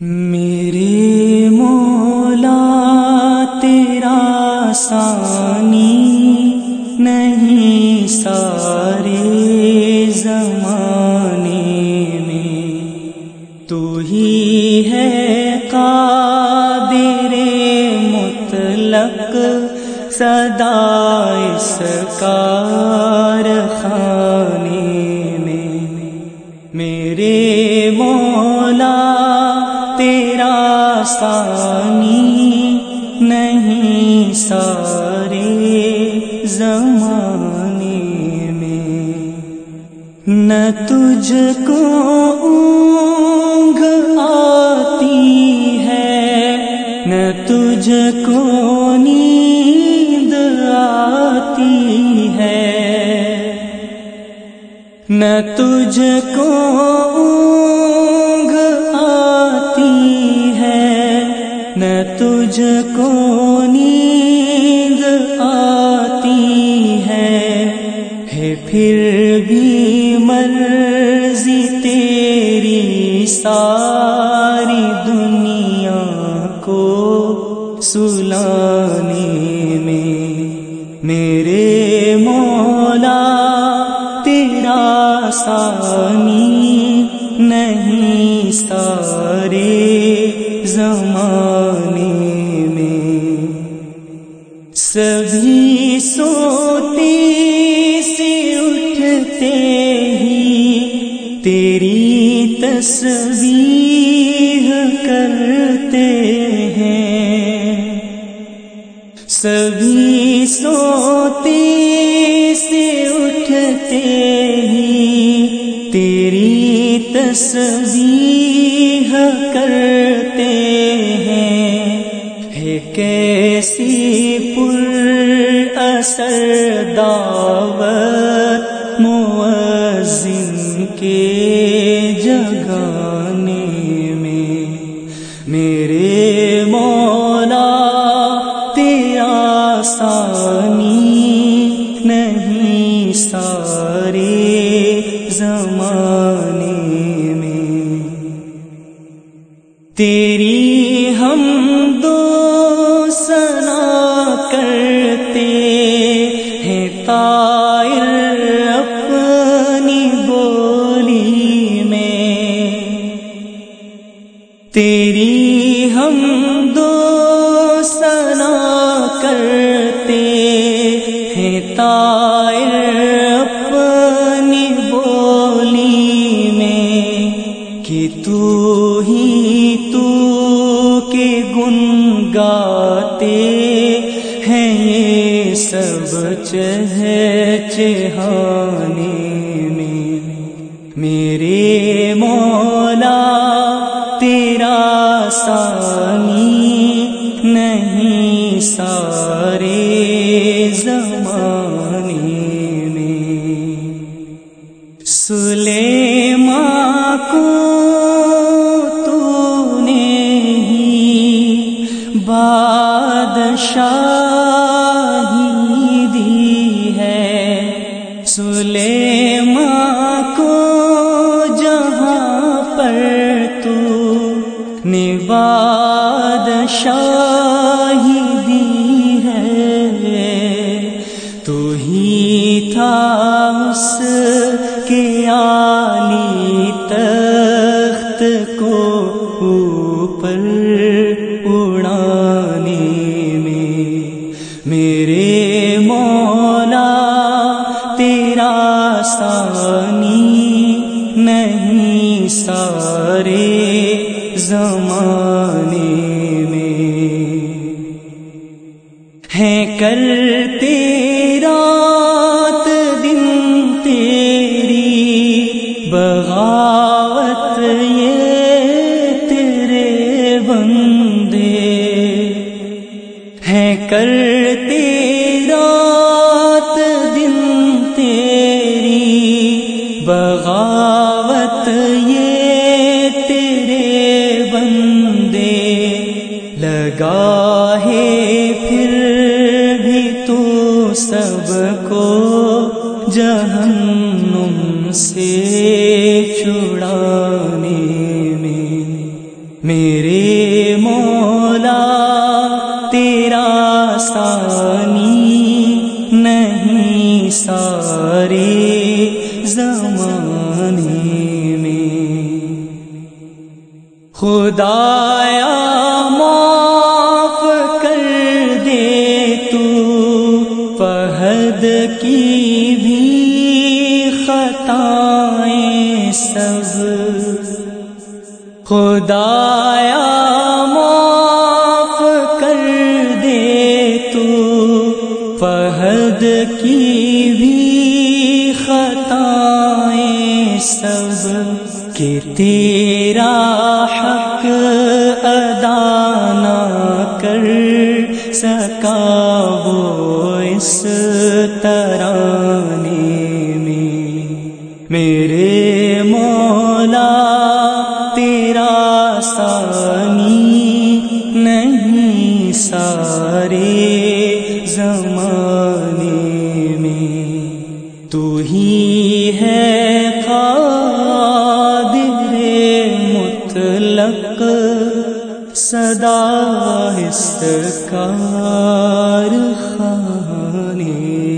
میرے مولا، تیرا سانی نہیں، سارے زمانے میں تو ہی ہے قادر مطلق، صدا اس کار تیرا سانی نہیں سارے زمانے میں نہ تجھ کو اونگ آتی ہے، نہ تجھ کو نیند آتی ہے۔ نہ تجھ کو تجھ کو نیند آتی ہے۔ ہے پھر بھی مرضی تیری ساری دنیا کو سلانے میں۔ میرے مولا، تیرا سانی نہیں سارے سبھی سوتے سے اٹھتے ہی تیری تصویر کرتے ہیں۔ سبھی سوتے سے اٹھتے ہی تیری تصویر کرتے ہیں۔ ہے کیسی پر اثر دعوت مؤذن کے جگانے میں میرے مولا تیرا سانی نہیں سارے زمانے میں تیری ہیں تائر اپنی بولی میں۔ تیری ہم دو سنا کرتے ہیں۔ تائر اپنی بولی میں کہ تو ہی تو کے گن گاتے سب چہ چہانے میں میرے مولا تیرا سانی نہیں سارے زمانے میں سلیماں کو تو نے ہی بادشاہی ہے کو زمانے میں ہیں کرتے رات دن تیری بغاوت یہ تیرے بندے ہیں کرتے رات دن تیری بغاوت سب کو جہنم سے چھڑانے میں۔ میرے مولا، تیرا سانی نہیں سارے زمانے میں۔ خدایا معاف خطائیں خدایا معاف کر دے تو فہد کی بھی خطائیں سب کہ تیرا حق ادا نہ کر سکا وہ اس ترانے میں میرے سارے زمانے میں تو ہی ہے قادر مطلق صدا استکار خانے